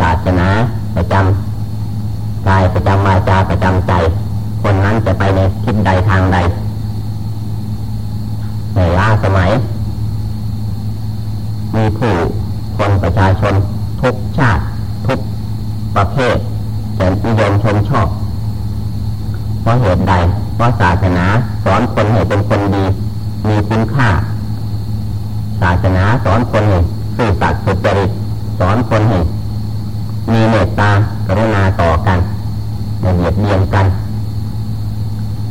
ศาสนาประจำกายประจำวาจาประจำใจ คนนั้นจะไปในทิศใดทางใดในล่าสมัย มีผู้คนประชาชนทุกชาติ ทุกประเภทจะนิยมชมชอบเพราะเหตุใดเพราะศาสนาสอนคนให้เป็นคนดี มีคุณค่า ศาสนาสอนคนให้ซื่อสัตย์สุจริตสอนคนให้ มีเมตตากรุณาต่อกันไม่เบียดเบียนกัน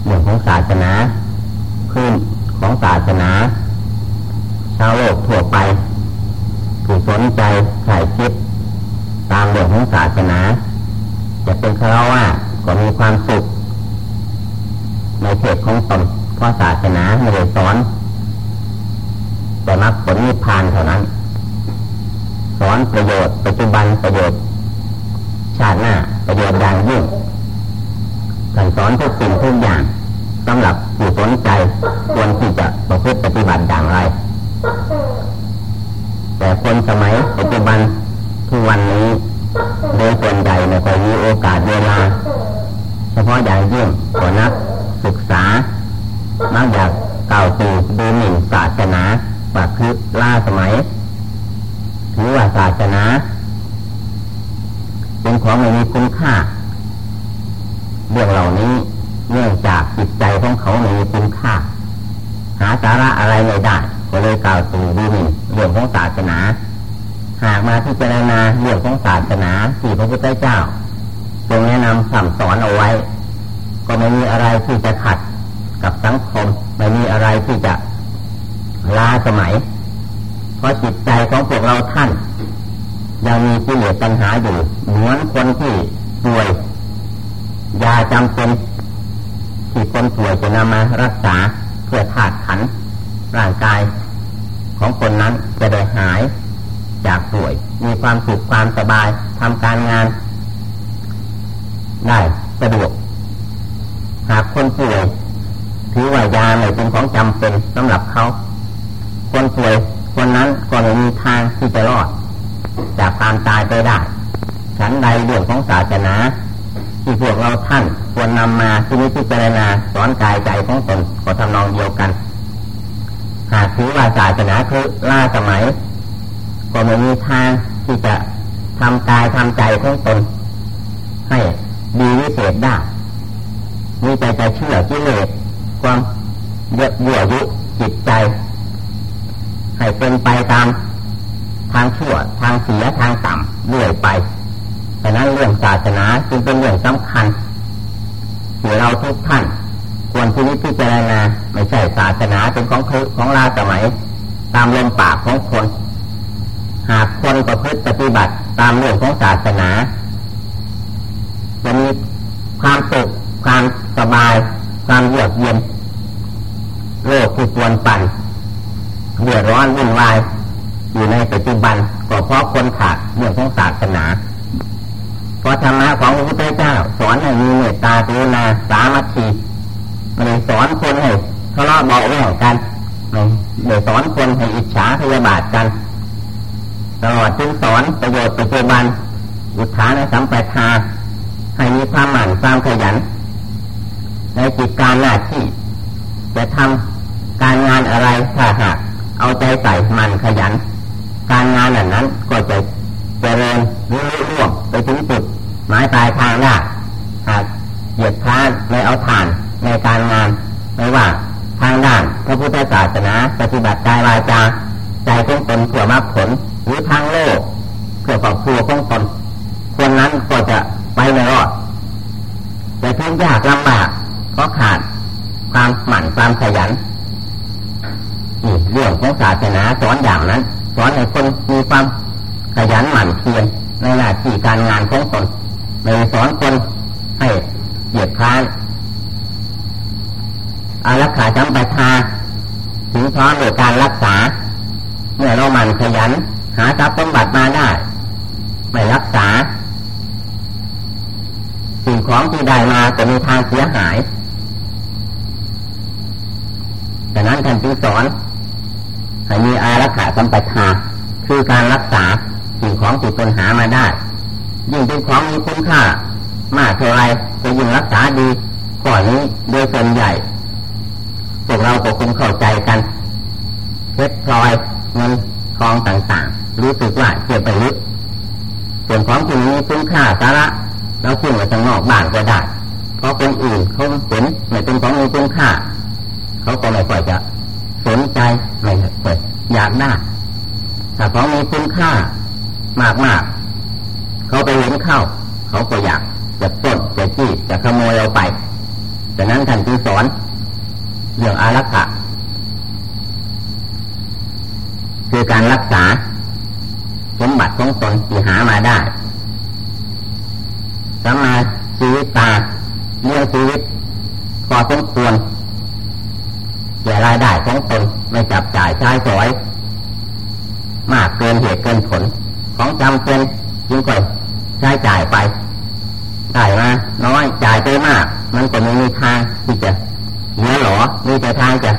เรื่องของศาสนาพื้นของศาสนา ชาวโลกทั่วไปผู้สนใจใส่คิด ตามเรื่องของศาสนา จะเป็นคารวะก็มีความสุข ในเขตของตนเพราะศาสนาไม่ได้สอน แต่มรรคผลนิพพานเท่านั้น สอนประโยชน์ปัจจุบันประโยชน์ ชาติหน้าประโยชน์อย่างยิ่งการสอนทุกสิ่งทุกอย่างสำหรับผู้สนใจควรที่จะประพฤติปฏิบัติอย่างไร แต่คนสมัยปัจจุบันทุกวันนี้โดยส่วนใหญ่ไม่ค่อยมีโอกาสเวลา เฉพาะอย่างยิ่งก็นักศึกษามักอยากกล่าตูดูหมิ่นศาสนาแบบคือล่าสมัยถือว่าศาสนา เป็นของไม่มีคุณค่า เรื่องเหล่านี้เนื่องจากจิตใจของเขาไม่มีคุณค่า หาสาระอะไรไม่ได้ก็เลยกล่าวตู่ดูหมิ่นเรื่องของศาสนา หากมาที่เจารณาเรื่องของศาสนาที่พระพุทธเจ้าทรงแนะนำสั่งสอนเอาไว้ ก็ไม่มีอะไรที่จะขัดกับสังคมไม่มีอะไรที่จะล้าสมัย เพราะจิตใจของพวกเราท่าน ยังมีกิเลสปัญหาอยู่เหมือนคนที่ป่วยยาจำเป็นที่คนป่วยจะนำมารักษาเพื่อถาดขันร่างกาย ของคนนั้นจะได้หายจากป่วย มีความสุขความสบายทำการงาน ได้สะดวกหากคนป่วยถือว่ายาไม่เป็นของจำเป็นสำหรับเขา คนป่วยคนนั้นก็ไม่มีทางที่จะรอด ความตายไปได้ฉันใดเรื่องของศาสนา ที่พวกเราท่านควรนำมาที่นิพพานาสอนกายใจของตนก็ทำนองเดียวกัน หากถือว่าศาสนาคือล่าสมัย ก็ไม่มีทางที่จะทำกายทำใจของตน ให้ดีวิเศษได้มีใจใจเชื่อกิเลสความเยือกเยืยุจิตใจ ให้เป็นไปตาม ทางชั่วทางเสียทางต่ำเรื่อยไปแต่นั้นเรื่องศาสนาจึงเป็นเรื่องสำคัญที่เราทุกท่านควรที่นิพพิจารณาไม่ใช่ศาสนาเป็นของคือของลาสมัย ตามลมปากของคน หากคนประพฤติปฏิบัติตามเรื่องของศาสนาจะมีความสุขความสบาย ความเยือกเย็นโลกที่ปวนปั่นเดือดร้อนวุ่นวาย อยู่ในปัจจุบันก็เพราะคนขาดเรื่องของศาสนา เพราะธรรมะของพระพุทธเจ้า สอนให้มีเมตตากรุณาสามัคคีไม่ได้สอนคนให้ทะเลาะเบาแวงกันไม่ได้สอนคนให้อิจฉาพยาบาทกันตลอดจึงสอนประโยชน์ปัจจุบันอุทานสัมปทาให้มีความหมั่นความขยัน ในจิตการหน้าที่ จะทำการงานอะไรถ้าหากเอาใจใส่มันขยัน การงานนั้นนั้นก็จะเจริญรุ่งร่วงไปถึงจุดหมายปลายทางได้หากเหยียดพลานไม่เอาฐานในการงานไม่ว่าทางด้านพระพุทธศาสนาปฏิบัติกายวาจาใจของตนเพื่อมรรคผลหรือทางโลกเพื่อครอบครัวของตนคนนั้นก็จะไปไม่รอดจะทุกยากลำบากเพราะขาดความหมั่นความขยันนี่เรื่องของศาสนาสอนอย่างนั้น สอนให้คนมีความขยันหมั่นเพียรในหน้าที่การงานของตนไม่สอนคนให้เหยียดค้านอารักขาจำปาทาถึงพร้อมในการรักษา เมื่อเราหมั่นขยัน หาทรัพย์สมบัติมาได้ ไม่รักษา สิ่งของที่ได้มาจะมีทางเสียหายดังนั้นท่านจึงสอน ให้มีอารักขาสัมปทาคือการรักษาสิ่งของที่ตนหามาได้ ยิ่งเป็นของมีคุณค่ามากเท่าไรจะยิ่งรักษาดีข้อนี้โดยส่วนใหญ่พวกเราก็คงเข้าใจกันเพชรพลอยเงินทองต่างๆ รู้สึกว่าเก็บไปลึกส่วนของที่มีคุณค่าสาระเราพึ่งไว้ทางนอกบ้านก็ได้เพราะคนอื่นเขาเห็นไม่เป็นของมีคุณค่าเขาก็ไม่ค่อยจะ สนใจไม่ค่อยอยากได้ถ้าของมีคุณค่ามากๆเขาไปเห็นเข้า เขาก็อยากจะปล้นจะจี้จะขโมยเราไปดังนั้นท่านจึงสอนเรื่องอารักขาคือการรักษาสมบัติของตนที่หามาได้สมาชีวิตตาเลี้ยงชีวิตพอสมคายได้ของตนไม่จับจ่ายใช้สอย มากเกินเหตุเกินผล ของจำเป็นจึงก่อยใช้จ่ายไปได้มาน้อยจ่ายไปมาก มันก็ไม่มีทางที่จะเหลือหรอมีแต่ทางจะ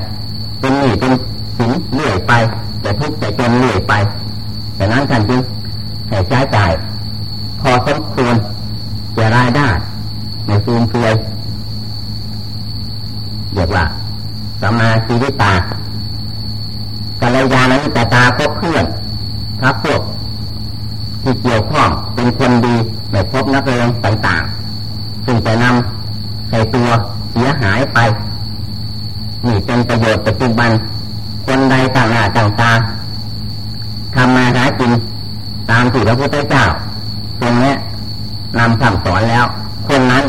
เป็นหนี้เป็นสินเรื่อยไปจะทุกข์จะจนเรื่อยไปแต่นั้นท่านจึงให้ใช้จ่าย พอสมควรจะรายได้ในซูมเฟือยเรียกว่า สมาชีวิตากัลยาณมิตรตาพบเพื่อนทับพวกที่เกี่ยวข้องเป็นคนดีไม่พบนักเรียนต่างๆซึ่งจะนำใส่ตัวเสียหายไปนี่เป็นประโยชน์ปัจจุบัน คนใดต่างหน้าต่างตาทำมาหากินตามที่พระพุทธเจ้าตรงนี้นำสั่งสอนแล้ว คนนั้น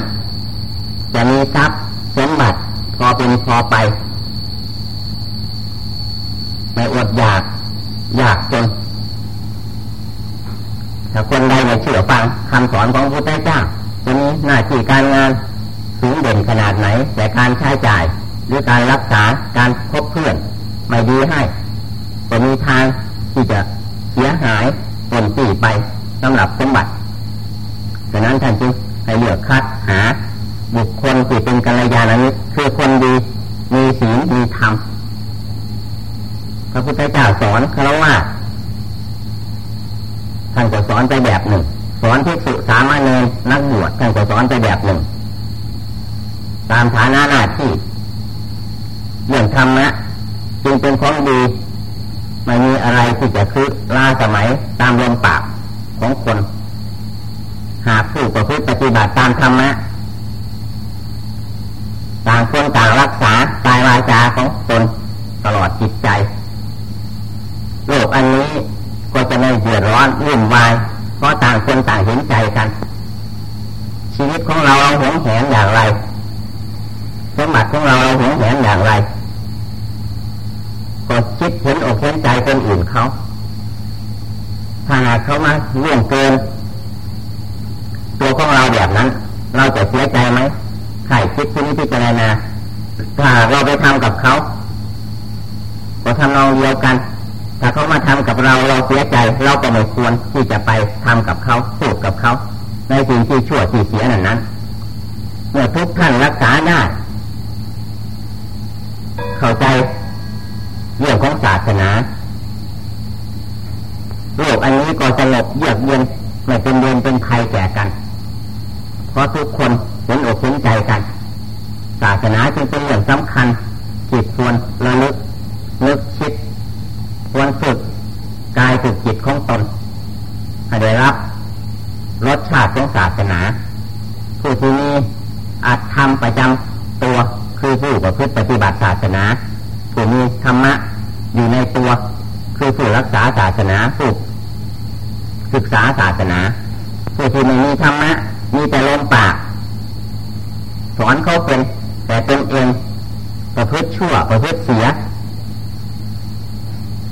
จะมีทรัพย์สมบัติพอเป็นพอไป ไม่อดอยาก อยากจนถ้าคนใดไม่เชื่อฟังคำสอนของพระพุทธเจ้าจะมีหน้าที่การงานสูงเด่นขนาดไหน แต่การใช้จ่าย หรือการรักษาการคบเพื่อน ไม่ดีให้ก็มีทางที่จะเสียหายผลปีไปสำหรับสมบัติดังนั้นท่านจึงให้เลือกคัดหา บุคคลที่เป็นกัลยาณมิตรคือคนดี มีศีลมีธรรม พระพุทธเจ้าสอนคารวะท่านก็สอนไปแบบหนึ่ง สอนภิกษุสามเณรนักบวชท่านก็สอนไปแบบหนึ่ง ตามฐานะหน้าที่เรื่องธรรมะจึงเป็นของดีไม่มีอะไรที่จะคือล่าสมัยตามลมปากของคน หากผู้ประพฤติปฏิบัติตามธรรมะต่างคนต่างรักษากายวาจาของตนตลอดจิตใจ กอันนี้ก็จะไม่เดือดร้อนวุ่นวาย เพราะต่างคนต่างเห็นใจกัน ชีวิตของเราเราหวงแหนอย่างไรสมบัติของเราเราหวงแหนอย่างไรก็คิดเห็นอกเห็นใจคนอื่นเขาถ้าหากเขามาล่วงเกิน ตัวของเราแบบนั้น เราจะเสียใจไหมใครคิดที่นี้พิจารณาถ้าเราไปทำกับเขาก็ทำนองเดียวกัน ถ้าเขามาทำกับเราเราเสียใจเราก็ไม่ควรที่จะไปทำกับเขาพูดกับเขา ในสิ่งที่ชั่วที่เสียนั้นนั้นเมื่อทุกท่านรักษาได้เข้าใจเรื่องของศาสนาโลกอันนี้ก็สงบเยือกเย็นไม่เป็นเวรเป็นภัยแก่กัน เพราะทุกคนเห็นอกเห็นใจกัน ศาสนาจึงเป็นเรื่องสำคัญจิตควรระลึกนึกคิด ควรฝึกกายฝึกจิตของตนให้ได้รับรสชาติของศาสนา ผู้ที่มีอาจทำประจำตัวคือผู้ประพฤติปฏิบัติศาสนา ผู้มีธรรมะอยู่ในตัว คือผู้รักษาศาสนาผู้ศึกษาศาสนา ผู้ที่ไม่มีธรรมะมีแต่ลมปากสอนเขาเป็น แต่เป็นเองประพฤติชั่วประพฤติเสีย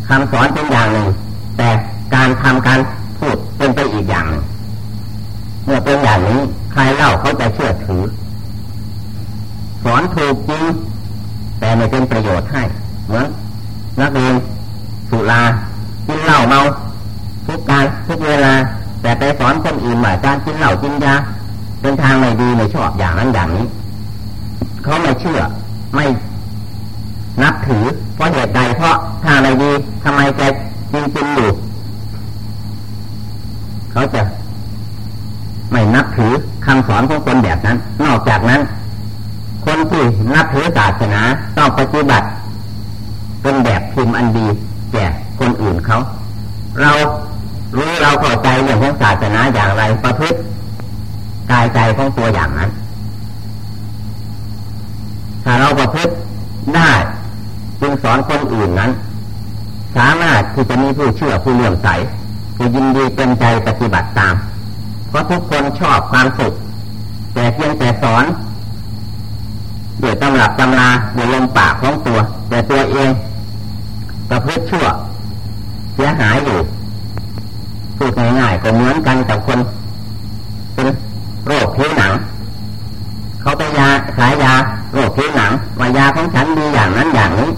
คำสอนเป็นอย่างหนึ่ง แต่การทำการพูดเป็นไปอีกอย่างหนึ่งเมื่อเป็นอย่างนี้ใครเล่าเขาจะเชื่อถือ สอนถูกจริงแต่ไม่เป็นประโยชน์ให้เหมือนนักเรียนสุรากินเหล้าเมาทุกการทุกเวลา แต่ไปสอนคนอื่นว่าการกินเหล้ากินยาเป็นทางไม่ดีไม่ชอบอย่างนั้นอย่างนี้เขาไม่เชื่อไม่ นับถือ เพราะเหตุใดเพราะถ้าไมดีทำไมจะกินกินอยู่ เขาจะไม่นับถือคำสอนของคนแบบนั้น นอกจากนั้น คนที่นับถือศาสนาต้องปฏิบัติเป็นแบบพิมพ์อันดีแก่คนอื่นเขา เรารู้เราเข้าใจเรื่องของศาสนาอย่างไรประพฤติกายใจของตัวอย่างนั้น ถ้าเราประพฤติได้ สอนคนอื่นนั้น สามารถที่จะมีผู้เชื่อผู้เลื่อมใสผู้ยินดีเต็มใจปฏิบัติตาม เพราะทุกคนชอบความสุข แต่เพียงแต่สอนโดยตำรับตำราโดยลมปากของตัว แต่ตัวเองประพฤติชั่วเสียหายอยู่พูดง่ายๆก็เหมือนกันกับคนเป็นโรคผิวหนัง เขาไปยาขายยาโรคผิวหนังว่ายาของฉันดีอย่างนั้นอย่างนี้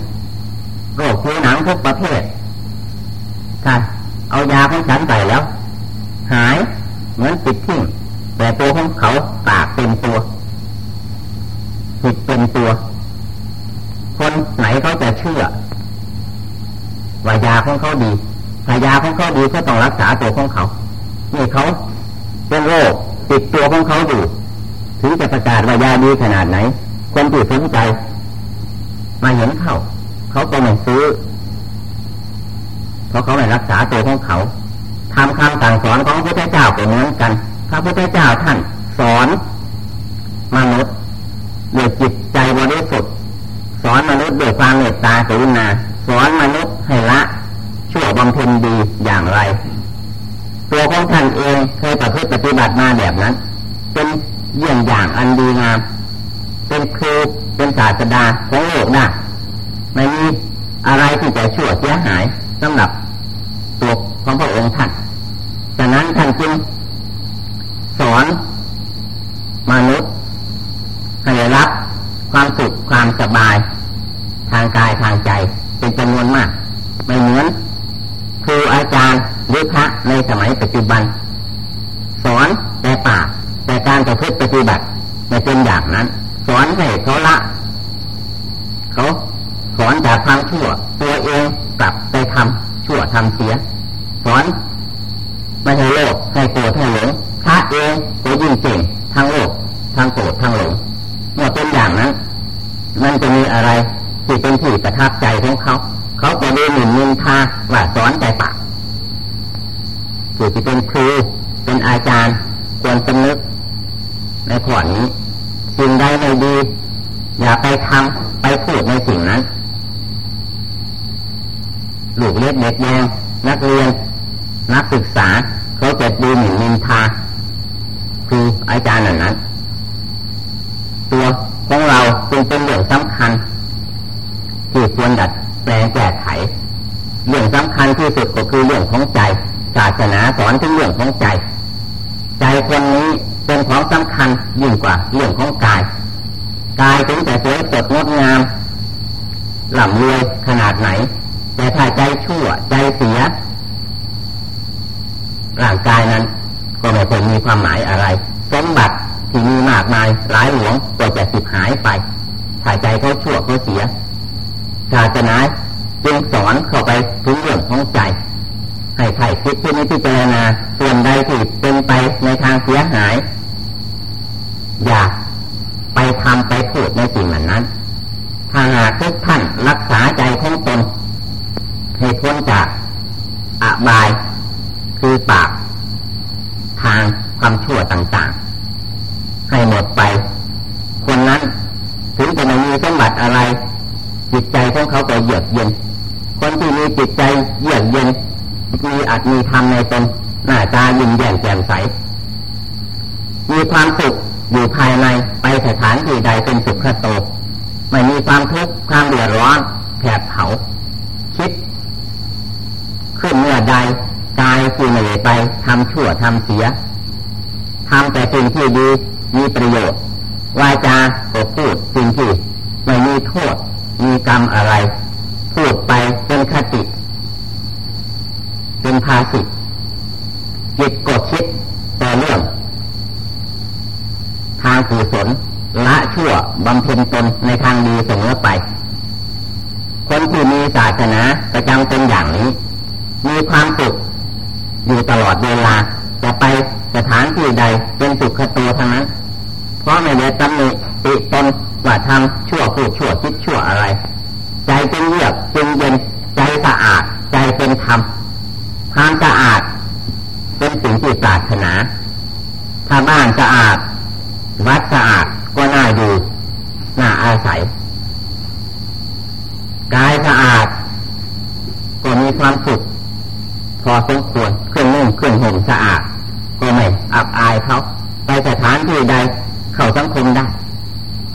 โรคผิวหนังทุกประเภทถ้าเอา ยาของฉันไปแล้ว หายเหมือนปิดทิ้งแต่ตัวของเขาปากเต็มตัวผิดเป็นตัว คนไหนเขาจะเชื่อว่ายาของเขาดีถ้ายาของเขาดีก็ต้องรักษาตัวของเขานี่เขาเป็นโรคติดตัวของเขาอยู่ถึงจะประกาศว่ายาดีขนาดไหน คนที่สนใจ มาเห็นเขาเขาก็ไม่ซื้อ ราะเขาไม่รักษาตัวของเขาทำคำสั่งสอนของพระพุทธเจ้าก็เหมือนกัน พระพุทธเจ้าท่านสอนมนุษย์ด้วยจิตใจบริสุทธิ์สอนมนุษย์ด้วยความเมตตากรุณาสอนมนุษย์ให้ละชั่วบำเพ็ญดีอย่างไร ตัวของท่านเองเคยประพฤติปฏิบัติมาแบบนั้น เป็นเยี่ยงอย่างอันดีงาม เป็นครูเป็นศาสดาของโลกได้ไม่มีอะไรที่จะชั่วเสียหายสำหรับ ของพระองค์ท่านจากนั้นท่านจึงสอนมนุษย์ให้รับความสุขความสบาย ทางกายทางใจ เป็นจำนวนมาก ไม่เหมือนครูอาจารย์หรือพระในสมัยปัจจุบัน สอนแต่ปากแต่การประพฤติปฏิบัติไม่เป็นอย่างนั้น สอนให้เขาละเขาสอนจากความชั่ว ตัวเองกลับไปทำชั่วทำเสีย สอนไม่ให้โลภให้โกรธให้หลงพระเองก็ยิ่งเก่งทั้งโลภทั้งโกรธทั้งหลงเมื่อเป็นอย่างนั้นมันจะมีอะไรที่เป็นที่ประทับใจของเขา เขาก็ดูหมิ่นนินทาว่าสอนใจปากผู้ที่เป็นครูเป็นอาจารย์ ควรสำนึก ในข้อนี้ สิ่งใดไม่ดี อย่าไปทำไปพูดในสิ่งนั้นลูกเล็กเด็กแยงนักเรียน นักศึกษาเขาจะดูหมิ่นนินทาคืออาจารย์นั้นนั้นตัวของเราจึงเป็นเรื่องสำคัญ ที่ควรดัดแปลงแก้ไข เรื่องสำคัญที่สุดก็คือเรื่องของใจ ศาสนาสอนถึงเรื่องของใจ ใจคนนี้เป็นของสำคัญยิ่งกว่าเรื่องของกาย กายถึงแต่สวยสดงดงามหล่ำรวยขนาดไหน แต่ถ้าใจชั่วใจเสีย ร่างกายนั้น ก็ไม่ควรมีความหมายอะไร สมบัติที่มีมากมายหลายหลวงก็จะสิบหายไปถ่ายใจเขาชั่วเขาเสียศาสนาจึงสอนเข้าไปถึงเรื่องของใจ ให้ไถ่คิดที่นี้พิจารณาส่วนใดที่เป็นไปในทางเสียหาย อย่าไปทำไปพูดในสิ่งเหล่านั้น ถ้าหากทุกท่านรักษาใจของตนให้พ้นจากอบายือปากทางความชั่วต่างๆ ให้หมดไป คนนั้น ถึงจะไม่มีสมบัติอะไร จิตใจของเขาก็เยือกเย็น คนที่มีจิตใจเยือกเย็น มีอัตมีธรรมในตนหน้าตายิ้มแย้มแจ่มใส มีความสุขอยู่ภายในไปสถานที่ใดเป็นสุขโตไม่มีความทุกข์ความเดือดร้อนแผดเผา คิด ขึ้นเมื่อใดกาย ที่ไม่ไปทำชั่วทำเสียทำแต่สิ่งที่ดีมีประโยชน์วาจาก็พูดสิ่งที่ไม่มีโทษ มีกรรมอะไร พูดไปเป็นคติ เป็นภาสิตจิตกดคิดแต่เรื่อง ทางกุศลละชั่วบำเพ็ญตนในทางดีเสมอไป คนที่มีศาสนาประจำเป็นอย่างนี้ มีความสุข อยู่ตลอดเวลาจะไปสถานที่ใดเป็นสุขโตทั้งนั้นเพราะไม่ได้ตำหนิติตนว่าทำชั่วพูดชั่วคิดชั่วอะไร ใจเป็นเยือกเป็นเย็นใจสะอาด ใจเป็นธรรมความสะอาด เป็นสิ่งที่ปรารถนาถ้าบ้านสะอาด วัดสะอาดก็น่าอยู่น่าอาศัยกายสะอาด ก็มีความสุขพอสมควร นุ่งเครื่องห่มสะอาด ก็ไม่อับอายเขาไปสถานที่ใดเข้าสังคมได้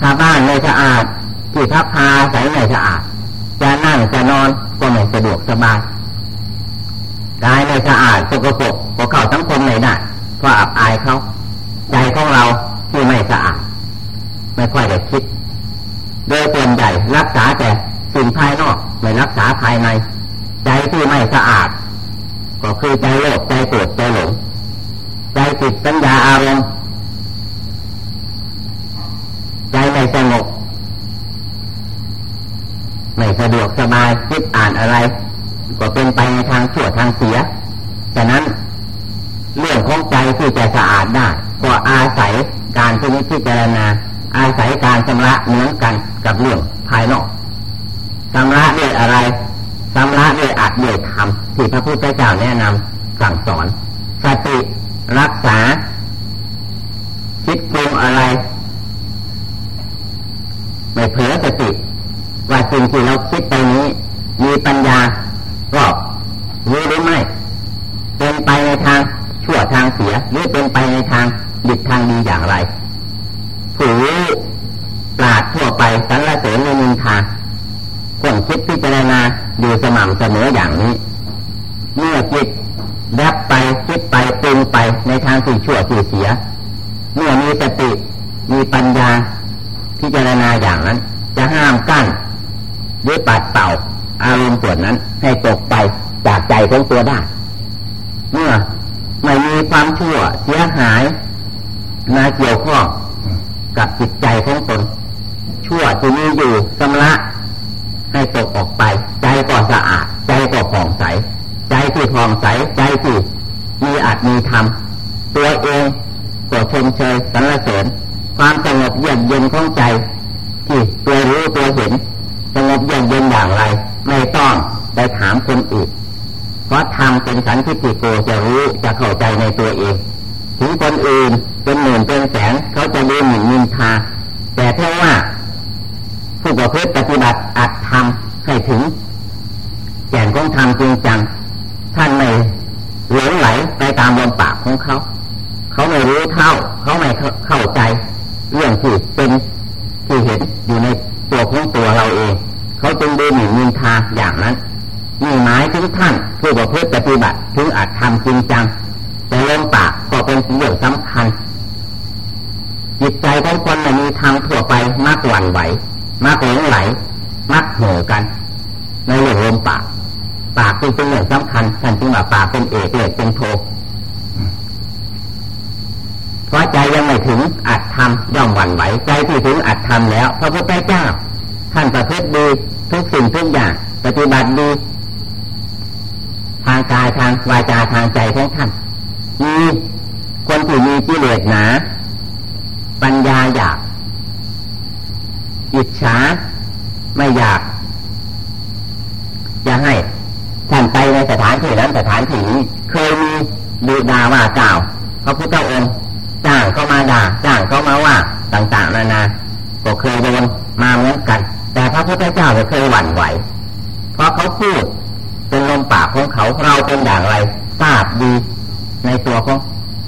ถ้าบ้านไม่สะอาดที่พักพาใส่ไม่สะอาด จะนั่งจะนอนก็ไม่สะดวกสบายกายไม่สะอาดสกปรกก็เข้าสังคมไม่ได้เพราะอับอายเขาใจของเราที่ไม่สะอาด ไม่ค่อยได้คิด โดยส่วนใหญ่รักษาแต่สิ่งภายนอกไม่รักษาภายใน ใจที่ไม่สะอาด ก็คือใจโลภใจโกรธใจหลงใจติดสัญญาอารมณ์ใจไม่สงบไม่สะดวกสบายคิดอ่านอะไร ก็เป็นไปในทางชั่วทางเสียฉะนั้น เรื่องของใจที่จะสะอาดได้ก็อาศัยการพิจิจารณาอาศัยการชำระเหมือนกันกับเรื่องภายนอกชำระด้วยอะไรชำระด้วยอัดด้วยธรรม ที่พระพุทธเจ้าแนะนำสั่งสอน สติรักษา คิดปรุงอะไร ไม่เผลอสติ ว่าสิ่งที่เราคิดไปนี้ มีปัญญารอบรู้หรือไม่ เป็นไปในทางชั่วทางเสีย หรือเป็นไปในทางดีทางดีอย่างไรผู้ปราดทั่วไปสรรเสริญในนินทาคนคิดพิจารณาอยู่สม่ำเสมออย่างนี้ เมื่อจิตแวบไปคิดไปปรุงไปในทางที่ชั่วที่เสีย เมื่อมีสติมีปัญญาพิจารณาอย่างนั้น จะห้ามกั้นด้วยปัดเป่าอารมณ์ส่วนนั้น ให้ตกไปจากใจ ของตัวได้ เมื่อไม่มีความชั่วเสียหายมาเกี่ยวข้องกับจิตใจของตน ชั่วที่มีอยู่สำละให้ตกออกไป ใจก็สะอาด ใจก็ผ่องใส ใจที่ผ่องใส ใจที่มีอาจมีธรรมตัวเองก็ชมเชยสรรเสริญความสงบเยือกเย็นของใจ ที่ตัวรู้ตัวเห็นสงบเยือกเย็นอย่างไร ไม่ต้องไปถามคนอื่นเพราะธรรมเป็นสันติโกจะรู้จะเข้าใจในตัวเอง ถึงคนอื่นเป็นหมื่นเป็นแสนเขาจะดูหมิ่นนินทา แต่เพราะว่าผู้ประพฤติปฏิบัติอัดทำให้ถึงแก่นของธรรม จัง ท่านไม่หลงไหลไปตามลมปากของเขา เขาไม่รู้เท่า เขาไม่เข้าใจ เรื่องที่เป็นที่เห็นอยู่ในตัวของตัวเราเอง เขาจึงดูหมิ่นนินทาอย่างนั้นนี่หมายถึงท่านผู้ประพฤติปฏิบัติถึงอัดทำจริงจัง แต่ลมปากก็เป็นสิ่งเรื่องสำคัญจิตใจของคนม่มีทางทั่วไปมากหวั่นไหวมักหลงไหลมักเห่อกัน ในเรื่องลมปาก ปากเป็นเรื่องสำคัญท่านจึงว่าปากเป็นเอกเลยเป็นโทเพราะใจยังไม่ถึงอัดทำย่อมหวั่นไหวใจที่ถึงอัดทำแล้วพระพุทธเจ้า ท่านประพฤติดีทุกสิ่งทุกอย่าง ปฏิบัติดี ทางกายทางวาจาทางใจของท่านมีคนที่มีกิเลสหนา ปัญญาอยากอิจฉาไม่อยาก จะให้ท่านไปในสถาน ที่นั้นสถานที่นี้เคยมีดูดาว่าเก่าพระพุทธองค์จ้างเข้ามาด่าจ้างเข้ามาว่าต่างๆนานาก็เคยโดนมาเหมือนกัน แต่พระพุทธเจ้าจะเคยหวั่นไหว เพราะเขาพูดเป็นลมปากของเขาเราเป็นอย่างไรทราบดีในตัวของ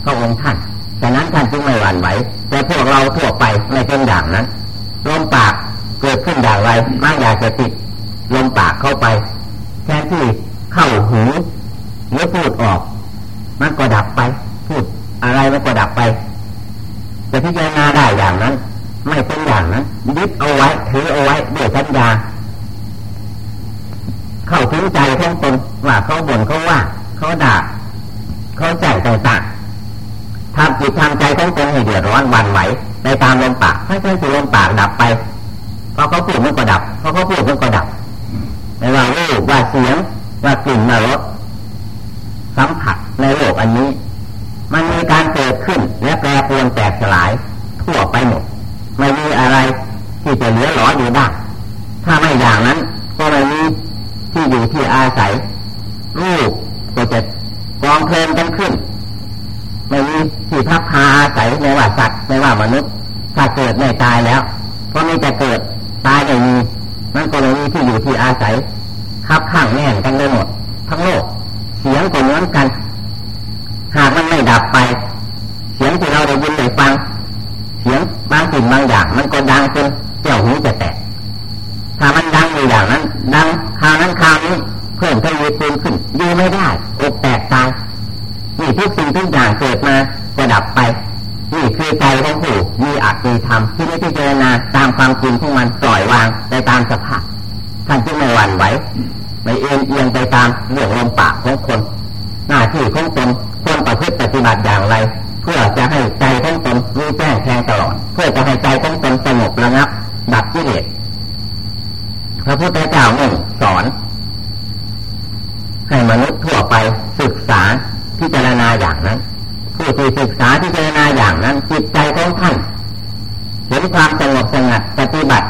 พระองค์ท่านฉะนั้นท่านจึงไม่หวั่นไหวแต่พวกเราทั่วไปไม่เป็นอย่างนั้นลมปากเกิดขึ้นอย่างไรไม่อยากจะติดลมปากเข้าไปแทนที่ เข้าหูหรือพูดออก มันก็ดับไป พูดอะไรมันก็ดับไปจะพิจารณาได้อย่างนั้น ไม่เป็นอย่างนั้นยึดเอาไว้ถือเอาไว้ด้วยสัญญา เข้าถึงใจของตนว่าเขาบ่นเขาว่า เขาด่าเขาใจต่างๆทำจิตทำใจของตนให้เดือดร้อนวันไหวในตามลมปากไม่ใช่สิลมปากดับไปพอเขาพูดมันก็ดับพอเขาพูดมันก็ดับไม่ว่ารูปว่าเสียง ว่ากลิ่นว่ารสสัมผัสในโลกอันนี้ มันมีการเกิดขึ้นและแปรปรวนแตกสลาย ทั่วไปหมดไม่มีอะไรที่จะเหลือหลออยู่ได้ถ้าไม่อย่างนั้นก็ไม่มีที่อยู่ที่อาศัยรูปก็จะกองเพลินกันขึ้นไม่มีที่พักพาอาศัยไม่ว่าสัตว์ไม่ว่ามนุษย์ถ้าเกิดไม่ตายแล้ว เพราะไม่จะเกิดตายไม่มีมันก็เลยมีที่อยู่ที่อาศัย คับข้างแน่นกันไปหมด ทั้งโลก เสียงก็เหมือนกัน หากมันไม่ดับไป เสียงที่เราได้ยินได้ฟัง เสียงบางสิ่งบางอย่าง มันก็ดังจนเจ้าหูจะแตกถ้ามันดังอยู่อย่างนั้น ดังคราวนั้นคราวนี้เพิ่มทวีคูณขึ้นอยู่ไม่ได้อกแตกตายนี่ทุกสิ่งทุกอย่างเกิดมาก็ดับไปนี่คือใจของผู้มีอัตมีธรรมที่ไม่พิจารณาตามความจริงของมันปล่อยวางไปตามสภาพ ท่านจึงไม่หวั่นไหวไม่เอียงเอียงไปตามเรื่องลมปากของคน หน้าที่ของตนควรประพฤติปฏิบัติอย่างไร เพื่อจะให้ใจของตนรู้แจ้งแทงตลอด เพื่อจะให้ใจของตนสงบระงับ ดับกิเลสพระพุทธเจ้าหนึ่งสอน ให้มนุษย์ทั่วไปศึกษาพิจารณาอย่างนั้นผู้ที่ศึกษาพิจารณาอย่างนั้น จิตใจของท่านเห็นความสงบสงัดปฏิบัติ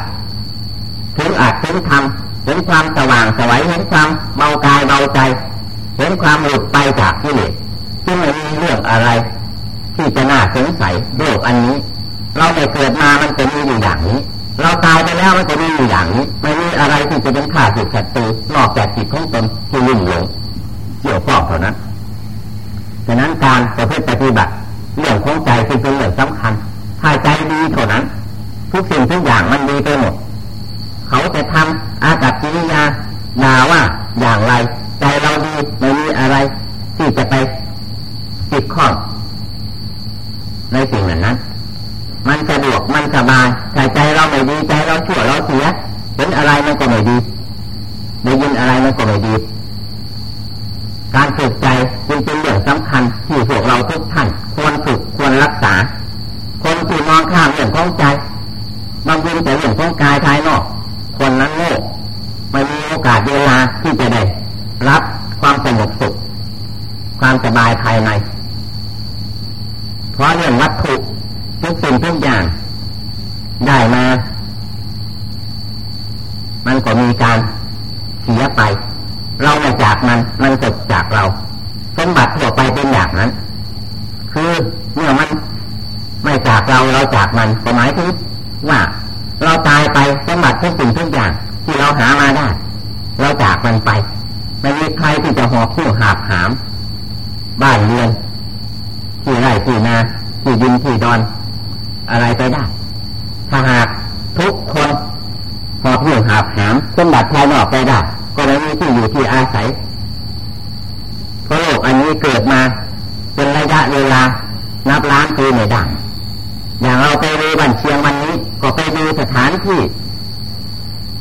ถึงอาจถึงธรรม เห็นความสว่างสวัยเห็นความเบากายเบาใจ เห็นความหลุดไปจากกิเลสซึ่งไม่มีเรื่องอะไร ที่จะน่าสงสัยโลกอันนี้ เราได้เกิดมามันจะมีอยู่อย่างนี้ เราตายไปแล้วมันจะมีอยู่อย่างนี้ไม่มีอะไรที่จะเป็นข้าศึกศัตรูนอกจากจิตของตนที่ลุ่มหลงเกี่ยวข้องเท่านั้นฉะนั้นการประพฤติปฏิบัติเรื่องของใจเป็นเรื่องสำคัญถ้าใจดีเท่านั้น ทุกสิ่งทุกอย่างมันดีไปหมด เขาจะทำอากับกิริยาด่าว่าอย่างไร ใจเราดีไม่มีอะไร ที่จะไปติดข้องในสิ่งนั้นนั้น มันสะดวกมันสบายแต่ใจเราไม่ดีใจเราชั่วเราเสียเห็นอะไรมันก็ไม่ดีได้ยินอะไรมันก็ไม่ดี การฝึกใจจึงเป็นเรื่องสำคัญที่พวกเราทุกท่านควรฝึกควรรักษา คนที่มองข้ามเรื่องของใจบางทีแต่เรื่องของกายภายนอก คนนั้นโง่ไม่มีโอกาสเวลา ที่จะได้รับความสงบสุข ความสบายภายใน เพราะเรื่องวัตถุทุกสิ่งทุกอย่าง ได้มา มันก็มีการเสียไปเราไม่จากมัน มันก็จากเรา สมบัติทั่วไปเป็นอย่างนั้น คือเมื่อมันไม่จากเรา เราจากมันก็หมายถึงว่า เราตายไปสมบัติทุกสิ่งทุกอย่าง ที่เราหามาได้ เราจากมันไป ไม่มีใครที่จะหอบผู้หาบหาม บ้านเรือนที่ไร่ที่นาที่ดินที่ดอน อะไรไปได้ ถ้าหากทุกคนหอบผู้หาบหามสมบัติภายนอกไปได้ก็ไม่มีที่อยู่ที่อาศัยเพราะโลกอันนี้เกิดมา เป็นระยะเวลา นับล้านปีไม่ได้อย่างเราไปดูบันเชียงวันนี้ ก็ไปดูสถานที่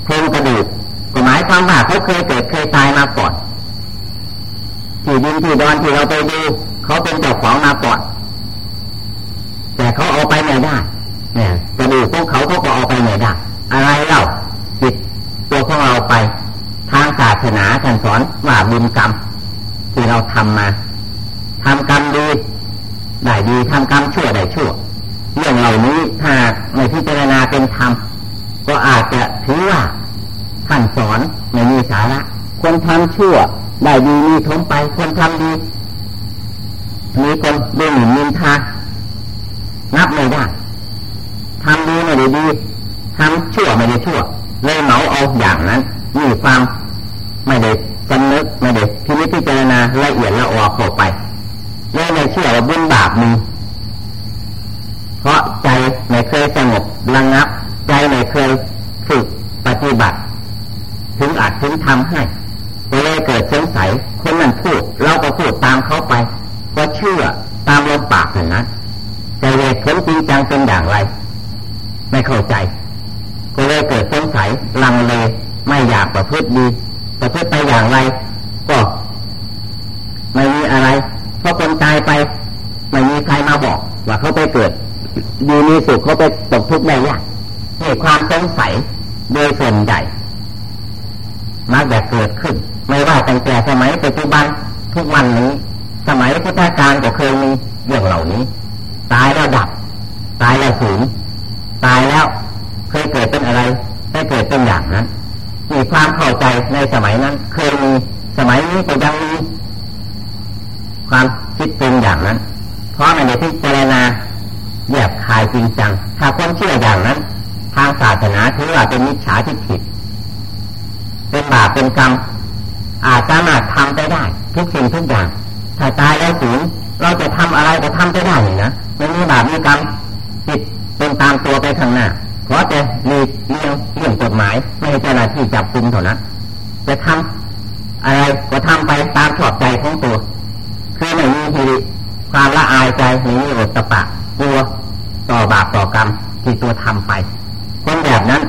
โครงกระดูกก็หมายความว่าเขาเคยเกิดเคยตายมาก่อน ที่ดินที่ดอนที่เราไปดูเขาเป็นเจ้าของมาก่อนแต่เขาเอาไปไม่ได้เนี่ยกระดูกของเขาเขาก็เอาไปไม่ได้อะไรเล่าจิตตัวของเราไป ทางศาสนาท่านสอนว่าบุญกรรม ที่เราทำมาทำกรรมดีได้ดีทำกรรมชั่วได้ชั่วเรื่องเหล่านี้ถ้าไม่พิจารณาเป็นธรรมก็อาจจะถือว่าท่านสอนไม่มีสาระคนทำชั่ว ได้ดีมีทมไปคนทำดีมีคนดูหมิ่นนินทานับไม่ได้ทำดีไม่ได้ดีทำชั่วไม่ได้ชั่วเลยเหมาเอาอย่างนั้นมีความไม่ได้สำนึกไม่ได้พินิจพิจารณาละเอียดละออเข้าไปเลยไม่เชื่อว่าบุญบาปมีเพราะใจไม่เคยสงบระงับ ใจไม่เคยฝึกปฏิบัติ ถึงอาจถึงทำให้ เลยเกิดสงสัย คนนั้นพูด เราก็พูดตามเขาไป ก็เชื่อตามลมปากอย่างนั้นแต่เหตุผลจริงจังเป็นอย่างไร ไม่เข้าใจ ก็เลยเกิดสงสัยลังเลไม่อยากประพฤติดีประพฤติไปอย่างไร ก็ไม่มีอะไรเพราะคนตายไป ไม่มีใครมาบอก ว่าเขาไปเกิดดีมีสุขเขาไปตกทุกข์ได้ยากเหตุความสงสัยโดยส่วนใหญ่มักจะเกิดขึ้นาตั้งแต่สมัยปัจจุบันทุกวันนี้ สมัยพุทธกาลก็เคยมีเรื่องเหล่านี้ ตายแล้วดับ ตายแล้วสูญตายแล้วเคยเกิดเป็นอะไรได้เกิดเป็นอย่างนั้นมีความเข้าใจในสมัยนั้น เคยมีสมัยนี้ก็ยังมีความคิดเป็นอย่างนั้น เพราะในที่เจรณาแยบคายจริงจังถ้าคนเชื่ออย่างนั้น ทางศาสนาถือว่าเป็นมิจฉาทิฏฐิเป็นบาปเป็นกรรม อาจสามารถทำไปได้ ทุกสิ่งทุกอย่าง ถ้าตายแล้วสูญเราจะทำอะไรก็ทำไปได้นะไม่มีบาปมีกรรมจิตเป็นตามตัวไปข้างหน้าเพราะจะมีเรื่องเรื่องกฎหมาย ไม่ให้เจ้าหน้าที่จับกุมเท่านั้นจะทำอะไรก็ทำไปตามชอบใจของตัวคือไม่มีทีความละอายใจไม่มีอดตะปะกลัวต่อบาปต่อกรรมที่ตัวทำไปคนแบบนั้น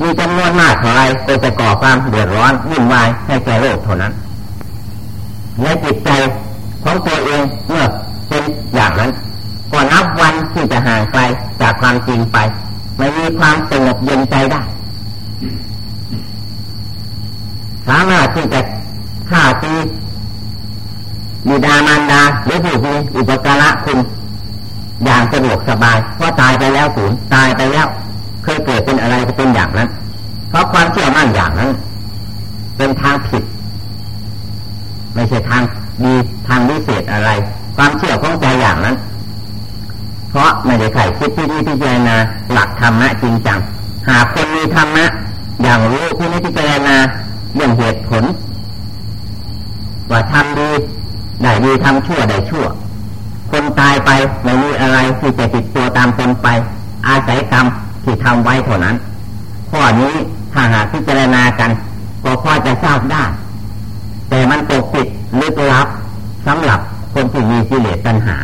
มีจำนวนมากเท่าไรก็จะก่อความเดือดร้อนวุ่นวายให้แก่โลกเท่านั้นและจิตใจของตัวเองเมื่อเป็นอย่างนั้นก็นับวันที่จะห่างไกลจากความจริงไป ไม่มีความสงบเย็นใจได้สามารถที่จะฆ่าตีมีดามารดาหรือผู้มีอุปการะคุณ อย่างสะดวกสบายเพราะตายไปแล้วสูญตายไปแล้ว เคยเกิดเป็นอะไรจะเป็นอย่างนั้น เพราะความเชื่อมั่นอย่างนั้น เป็นทางผิด ไม่ใช่ทางดีทางวิเศษอะไร ความเชื่อของใจอย่างนั้น เพราะไม่ได้ไข่คิดที่นี่ที่เจรณาหลักธรรมะจริงจัง หากคนมีธรรมะ อย่างรู้ที่นี่ที่เจรณาเรื่องเหตุผล ว่าทำดีได้ดีทำชั่วได้ชั่ว คนตายไปไม่มีอะไรที่จะติดตัวตามตนไป อาศัยกรรม ที่ทำไว้เท่านั้นข้อนี้ถ้าหากพิจารณากันก็พอจะทราบได้ แต่มันปกปิดลึกลับสำหรับคนที่มีกิเลสตัณหา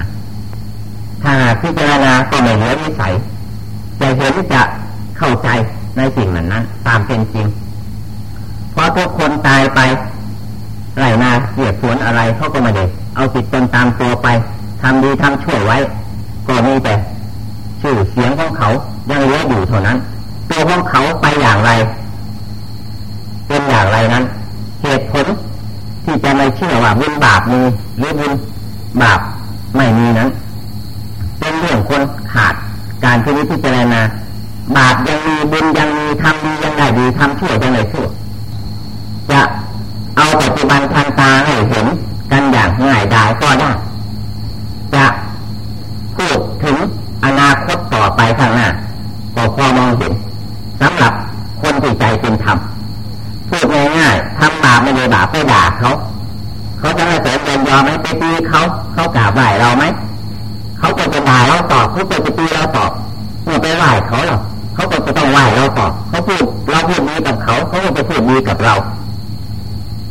ถ้าพิจารณาก็ไม่เหลือวิสัยจะเห็นจะเข้าใจในสิ่งนั้นนั้นตามเป็นจริง เพราะทุกคนตายไปไรนาเกียดสวนอะไรเขาก็ไม่ได้เอาจิตตนตามตัวไปทำดีทำช่วยไว้ ก็มีแต่ ชื่อเสียงของเขายังเหลืออยู่เท่านั้น ตัวของเขาไปอย่างไร เป็นอย่างไรนั้น เหตุผลที่จะไม่เชื่อว่าบุญบาปมีหรือบุญบาปไม่มีนั้น เป็นเรื่องคนขาดการพิจิจารณาบาปยังมีบุญยังมีทำดียังได้ดีทำชั่วยังไงชั่วจะเอาปัจจุบันทันตาให้เห็นกันอย่างง่ายดายก็ได้ จะพูดถึงอนาคตต่อไปข้างหน้าก็พอมองเห็นสำหรับคนที่ใจเป็นธรรมพูดง่ายๆทำบาปไม่ได้บาปไปด่าเขา เขาจะไม่เสียใจยอมไหมไปตีเขาเขากราบไหวเราไหมเขาก็จะด่าเราตอบเขาก็จะตีเราตอบเมื่อไปไหวเขาหรอเขาก็จะต้องไหวเราตอบเขาพูดเราพูดดีกับเขาเขาก็ไปพูดดีกับเรา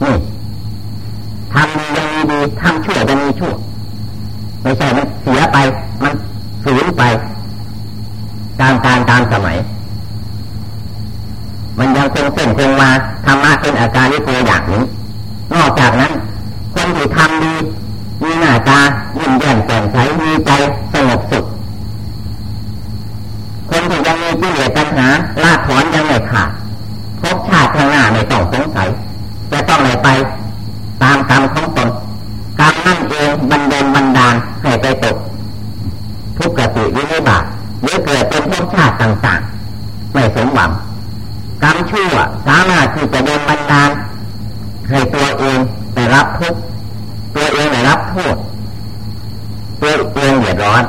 นี่ทำดียังมีดีทำชั่วยังมีชั่วไม่ใช่มันเสียไป มันสูญไปตามการตามสมัย มันยังคงเส้นคงมาธรรมะเป็นอาการที่ตัวอย่างนี้ นอกจากนั้น คนที่ทำดีมีหน้าตายิ้มแย้มแจ่มใสมีใจสงบสุขคนที่ยังมีกิเลสตัณหาลาถอนยังไม่ขาดพบชาติข้างหน้าไม่ต้องสงสัยจะต้องไหนไปตามกรรมของตนกรรมนั่นเองบันเดนบันดาลให้ไปตก ทุกขติวิริบาตหรือเกิดเป็นภพชาติต่างๆ ไม่สมหวังกรรมชั่วสามารถที่จะเดินบันดาลให้ตัวเองได้รับทุกตัวเองได้รับโทษ ตัวเองเดือดร้อน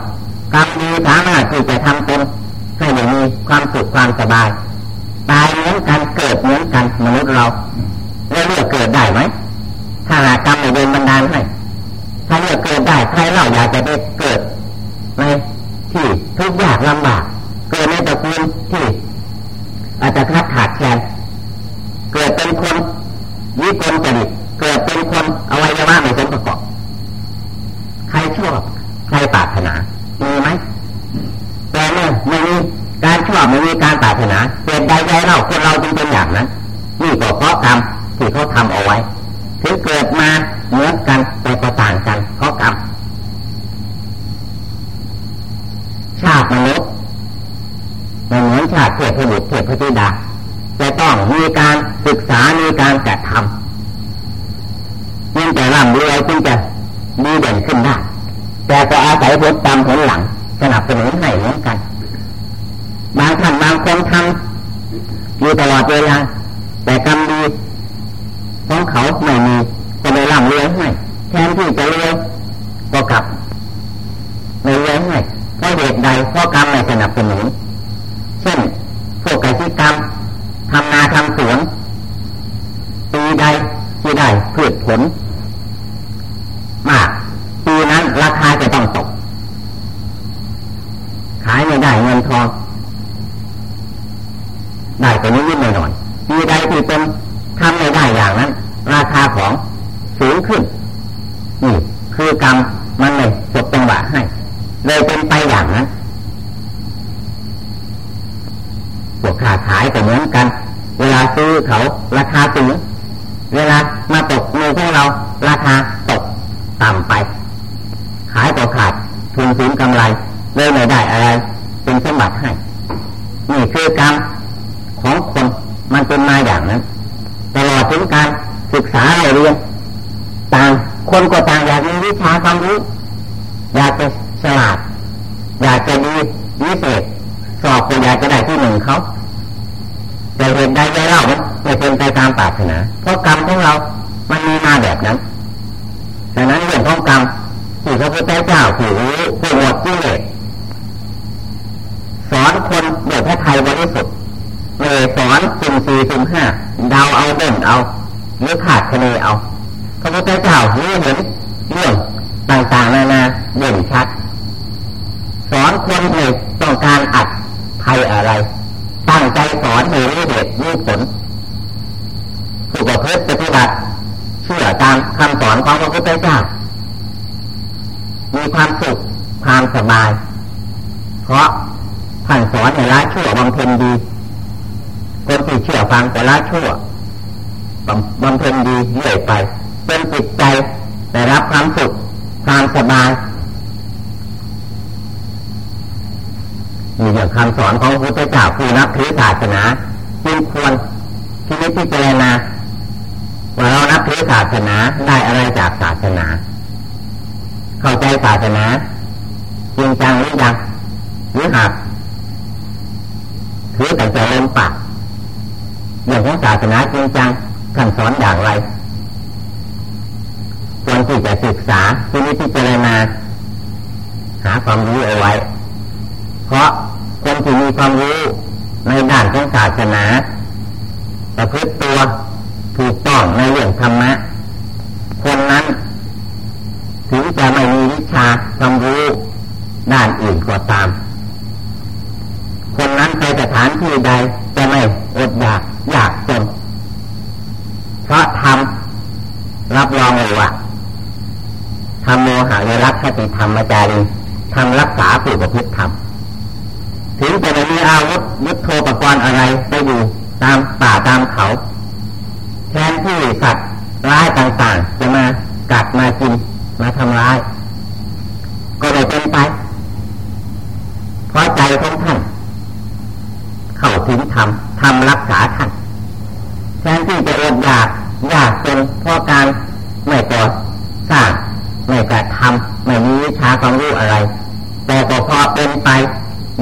กรรมดีสามารถที่จะทำตนให้มีความสุขความสบายตายเหมือนกันเกิดเหมือนกันมนุษย์เราเลือกเกิดได้ไหมถ้าหากกรรมไม่เดินบันดาลให้ถ้าเลือกเกิดได้ใครเราอยากจะได้เกิดในที่ทุกข์ยากลำบาก ต่างๆนาเด่นชัดสอนคนเลยต้องการอัดภัยอะไร ตั้งใจสอนให้รู้เหตุรู้ผลผูกประพฤติปฏิบัติเชื่อตามคำสอนของพระพุทธเจ้ามีความสุขความสบาย เพราะท่านสอนให้ละชั่วบำเพ็ญดีคนที่เชื่อฟังแต่ละชั่วบำเพ็ญดีเรื่อยไปเป็นจิตใจได้รับความสุข ความสบายมีอย่างคำสอนของพระพุทธเจ้าคือนับถือศาสนาจึงควรที่นิพิจารณาว่าเรานับถือศาสนาได้อะไรจากศาสนา เข้าใจศาสนาจริงจังหรือยังหรือหากถือแต่ใจลมปากอย่างของศาสนาจริงจังท่านสอนอย่างไร ควรที่จะศึกษาที่นิพิจารณาหาความรู้เอาไว้ เพราะคนที่มีความรู้ในด้านของศาสนาประพฤติตัวถูกต้องในเรื่องธรรมะ คนนั้น ถึงจะไม่มีวิชาความรู้ด้านอื่นก็ตาม คนนั้นไปสถานที่ใดจะไม่อดอยากอยากจนเพราะทำรับรองเลยว่า ทำโมหะในรักคติธรรมจารีทำรักษาผู้ประพฤติธรรมถึงจะไม่มีอาวุธยุทโธปกรณ์อะไรไปอยู่ตามป่าตามเขาแทนที่สัตว์ร้ายต่างๆ จะมากัดมากินมาทำร้าย ก็เลยเป็นไปเพราะใจของท่านเข้าถึงธรรมทำรักษาท่านแทนที่จะอดอยากอยากจนเพราะการไม่ก่อสร้าง ไม่กระทำไม่มีวิชาความรู้อะไร แต่ก็พอเป็นไป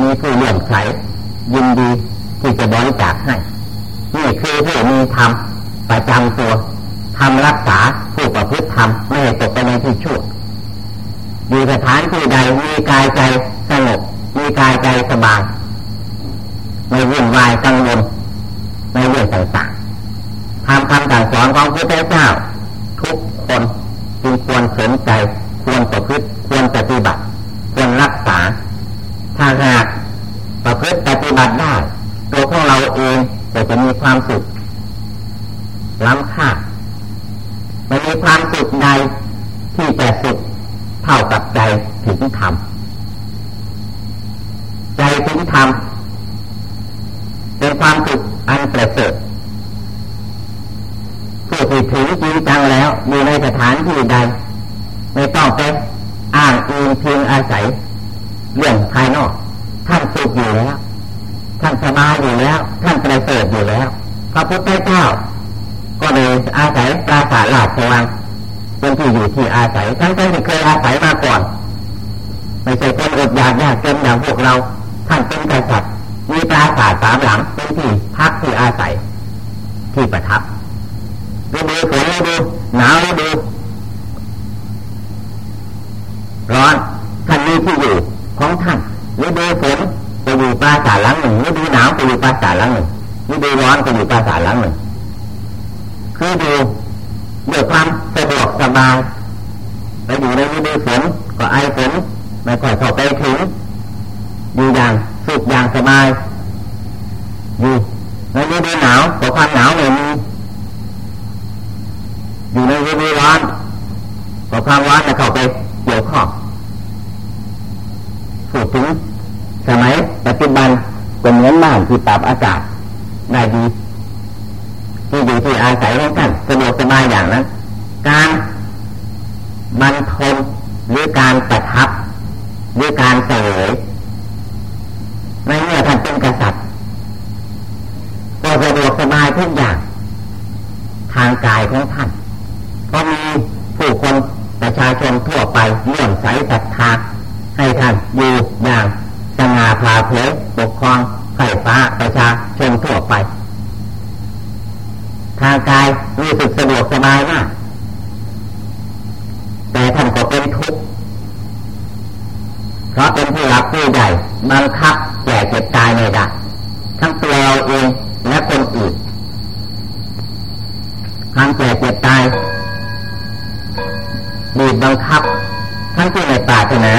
มีผู้เลื่อมใสยินดีที่จะบริจาคให้ นี่คือผู้มีธรรมประจำตัวทำรักษาผู้ประพฤติธรรมไม่ให้ตกไปในที่ชั่วมีสถานที่ใดมีกายใจสงบมีกายใจสบายไม่วุ่นวายกังวลในเรื่องต่างๆทำคำสั่งสอนของพระพุทธเจ้า งควรสนใจ ควรประพฤติควรปฏิบัติ ควรรักษา ถ้าหากประพฤติปฏิบัติได้ ตัวของเราเองจะจะมีความสุขล้ำค่าไม่มีความสุขใดที่จะสุขเท่ากับใจถึงธรรมใจถึงธรรมเป็นความสุขอันประเสริฐ ผู้ที่ถึงจริงจังแล้วอยู่ในสถานที่ใด ไม่ต้องไปอ้างอิงเพียงอาศัย เรื่องภายนอกท่านสุขอยู่แล้วท่านสบายอยู่แล้ว ท่านประเสริฐอยู่แล้วพระพุทธเจ้า ก็เลยอาศัยปราสาทหลาดวังเป็นที่อยู่ที่อาศัยทั้งที่เคยอาศัยมาก่อนไม่ใช่คนอดอยากยากจนอย่างพวกเรา ท่านเป็นกษัตริย์มีปราสาทสามหลังเป็นที่พักที่อาศัย ที่ประทับ ฤดูฝนฤดูหนาวฤดูร้อนท่านมีที่อยู่ของท่านฤดูฝนจะอยู่ปราสาทหลังหนึ่งฤดูหนาวจะอยู่ปราสาทหลังหนึ่งฤดูร้อนจะอยู่ปราสาทหลังหนึ่งคือดูด้วยความสะดวกสบายไปอยู่ในฤดูฝนก็ไอฝนไม่ค่อยเข้าไปถึงอยู่อย่างสุขอย่างสบายอยู่ในฤดูหนาวก็ความหนาวไม่มี อยู่ในฤดูร้อนก็ความร้อนจะเข้าไปเกี่ยวข้องพูดถึงสมัยปัจจุบันก็เหมือนบ้านที่ปรับอากาศได้ดีที่อยู่ที่อาศัยของท่านสะดวกสบายอย่างนั้น การบรรทมหรือการประทับหรือการเสวยในเมื่อท่านเป็นกษัตริย์ก็สะดวกสบายทุกอย่าง ทางกายของท่านเพราะมีผู้คนประ ชาชนทั่วไปเลื่อมใสศรัทธาให้ท่านอยู่อย่างสง่าผ่าเผยปกครองไฟฟ้าประชาชนทั่วไป ทางกายรู้สึกสะดวกสบายมากแต่ท่านก็เป็นทุกข์เพราะเป็นผู้รักผู้ใหญ่บังคับแก่เจ็บตายไม่ได้ทั้งตัวเราเองและคนอื่นความแก่เจ็บ บังคับ ทั้งที่ในป่าถนา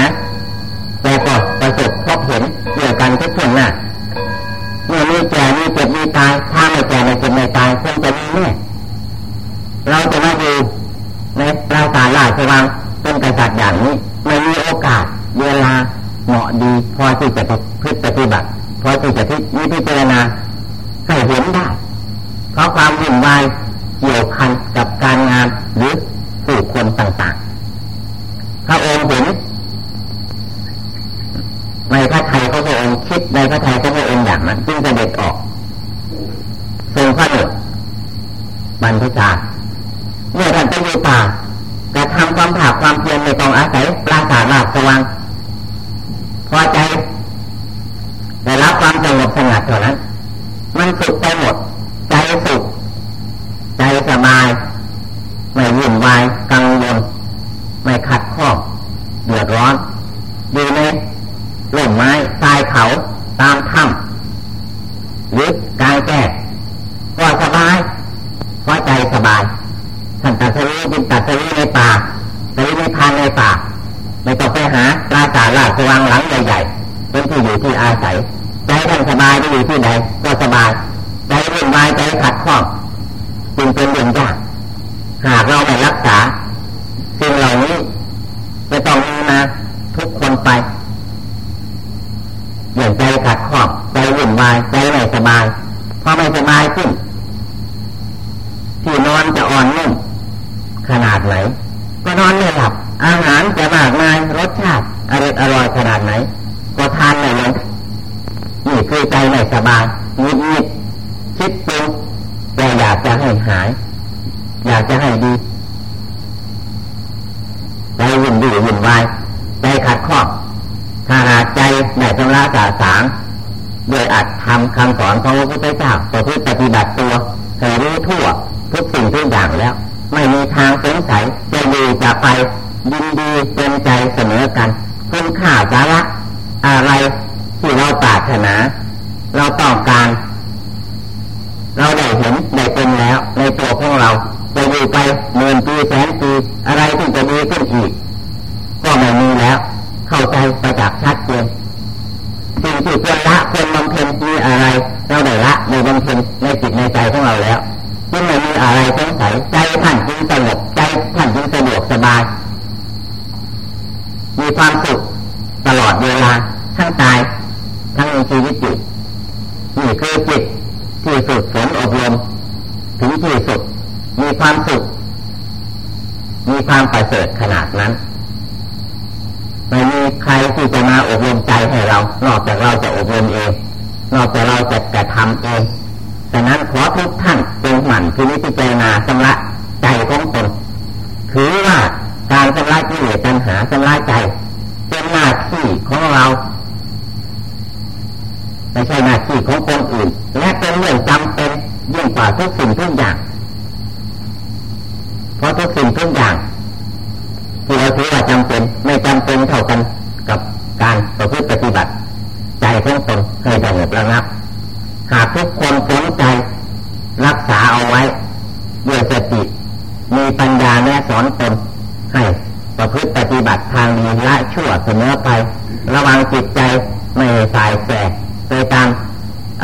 คิดในพระทัยของพระองค์อย่างนั้นจึงจะเด็ดออกทรงพระเนตรบรรพชาเมื่อท่านไปอยู่ป่ากระทำความผาความเพียรในตองอาศัยปราสาทลาชวังพอใจได้รับความสงบสงัดเท่านั้น มันสุขไปหมด ใจสุขใจสบาย ไม่วุ่นวายกังวลไม่ขัดข้องเดือดร้อนอยู่ในร่มไม้ทรายเขาตามถ้ำหรือกายแก้ก็สบายเพราะใจสบายท่านตัดสรีบินตัดสรีในป่าสรีในพานในป่า ไม่ต้องไปหาปราสาทราชวังหลังใหญ่ๆเป็นที่อยู่ที่อาศัย ใจท่านสบายไปอยู่ที่ไหนก็สบาย ใจรุ่นวายใจขัดข้องจึงเป็นเรื่องยากหากเราไม่รักษาสิ่งเหล่านี้จะต้องมีมาทุกคนไปอย่างใจขัดข้องใจวุ่นวายใจไม่สบายพอไม่สบายขึ้นที่นอนจะอ่อนนุ่มขนาดไหน ก็นอนไม่หลับ อาหารจะมากมายรสชาติอร่อยอร่อยขนาดไหน ก็ทานไม่ลงนี่คือใจไม่สบายนิดนิดคิดปรุงแต่อยาก จะให้หาย อยากจะให้ดีใจวุ่นดีวุ่นวายใจขัดข้องถ้าหากใจในชำระสาสางโดยอัดทำคำสอนของพระพุทธเจ้าต่อที่ปฏิบัติตัวให้รู้ทั่ว ทุกสิ่งทุกอย่างแล้ว ไม่มีทางสงสัยจะดีจะไปยินดีเป็นใจเสมอกันคุณค่าสาระอะไรที่เราปรารถนา เราต้องการ เราได้เห็นได้เป็นแล้ว ในตัวของเราจะอยู่ไปหมื่นปีแสนปีอะไรที่จะดีขึ้นอีก ก็ไม่มีแล้ว เข้าใจประจักษ์ชัดเจนสิ่งที่ควรละควรบำเพ็ญมีอะไร เราได้ละในบำเพ็ญในจิตในใจของเราแล้วจึงไม่มีอะไรสงสัยใจท่านจึงสงบใจท่านจึงสะดวกสบาย มีความสุขตลอดเวลาทั้งตายทั้งในชีวิตจิตนี่คือจิต ที่สุดฝนอบรมถึงที่สุดมีความสุข มีความประเสริฐขนาดนั้นไม่มีใครที่จะมาอบรมใจให้เรา นอกจากเราจะอบรมเอง นอกจากเราจะกระทำเองดังนั้นขอทุกท่านจงหมั่นที่นิพพานาสำละใจของตนถือว่าการสำละกิเลสตัณหาสำละใจเป็นหน้าที่ของเรา ไม่ใช่หน้าที่ของคนอื่น และเป็นเรื่องจำเป็นยิ่งกว่าทุกสิ่งทุกอย่าง เพราะทุกสิ่งทุกอย่างที่เราถือว่าจำเป็นไม่จำเป็นเท่ากันกับการประพฤติปฏิบัติ ใจของตนให้สงบระงับ หากทุกคนสนใจรักษาเอาไว้ด้วยสติมีปัญญาแนะสอนตนให้ประพฤติปฏิบัติทางดีละชั่วเสมอไป ระวังจิตใจไม่สายแสไปตาม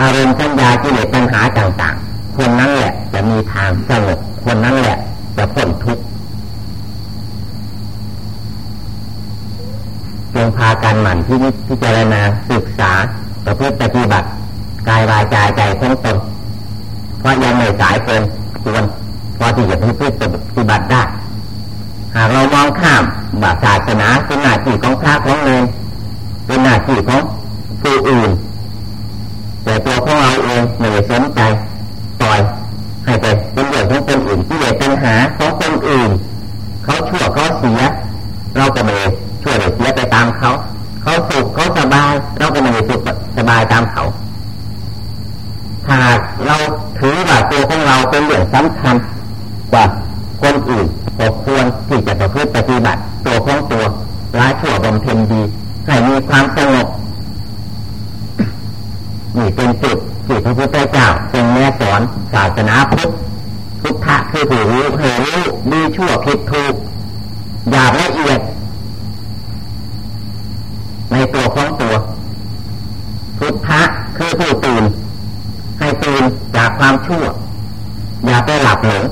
อารมณ์สัญญาจิเลสปัญหาต่างๆ คนนั้นแหละจะมีทางสงบคนนั้นแหละ จะพ้นทุกข์จงพากันหมั่นที่นิพิจารณาศึกษาประพฤติปฏิบัติกายวาจาใจของตนเพราะยังไม่สายเกินควรพอที่จะพิจิตรปฏิบัติได้หากเรามองข้ามบาศาสนาเป็นหน้าที่ของพระของเนรเป็นหน้าที่ของผู้อื่น แต่ตัวของเราเองไม่ได้สนใจปล่อย ให้ไปเป็นเรื่องของคนอื่นที่เดือดปัญหาของคนอื่น เขาชั่วเขาเสีย เราก็ไม่ช่วยเสียไปตามเขา เขาสุขเขาสบาย เราก็ไม่สุขสบายตามเขาหากเราถือว่าตัวของเราเป็นเรื่องสำคัญกว่าคนอื่นก็ควรที่จะประพฤติปฏิบัติ ตัวของตัวละชั่วบำเพ็ญดีให้มีความสงบ นี่เป็นจุดที่พระพุทธเจ้าเป็นแม่สอนศาสนาพุทธพุทธะคือผู้รู้เหรู้ดีชั่วผิดถูกอยากละเอียด ในตัวของตัว พุทธะคือผู้ตื่นให้ตื่นจากความชั่ว อย่าไปหลับหลง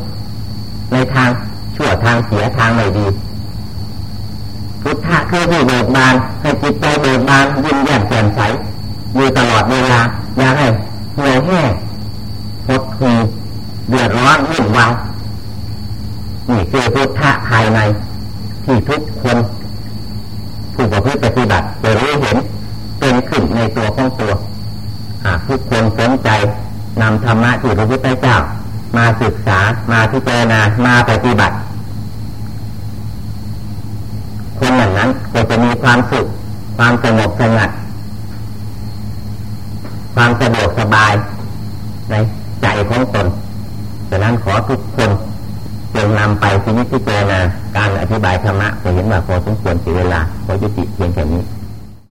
ในทางชั่วทางเสียทางไม่ดี พุทธะคือผู้เบิกบานให้จิตใจเบิกบานยิ้มแย้มแจ่มใส อยู่ตลอดเวลาอย่าให้เหี่ยวแห้งหดหูเดือดร้อนวุ่นวายนี่คือพุทธะภายใน ที่ทุกคนผู้ประพฤติปฏิบัติจะรู้เห็นเป็นขึ้นในตัวของตัวหากทุกคนสนใจนำธรรมะที่พระพุทธเจ้า มาศึกษามาพิจารณามาปฏิบัติ คนอย่างนั้นก็จะมีความสุขความสงบสงัด ความสะดวกสบายในใจของตนดังนั้นขอทุกคนจงนำไปพิจิตรณาการอธิบายธรรมะจะเห็นว่าพอสมควรเสียเวลาขอยุติเพียงแค่นี้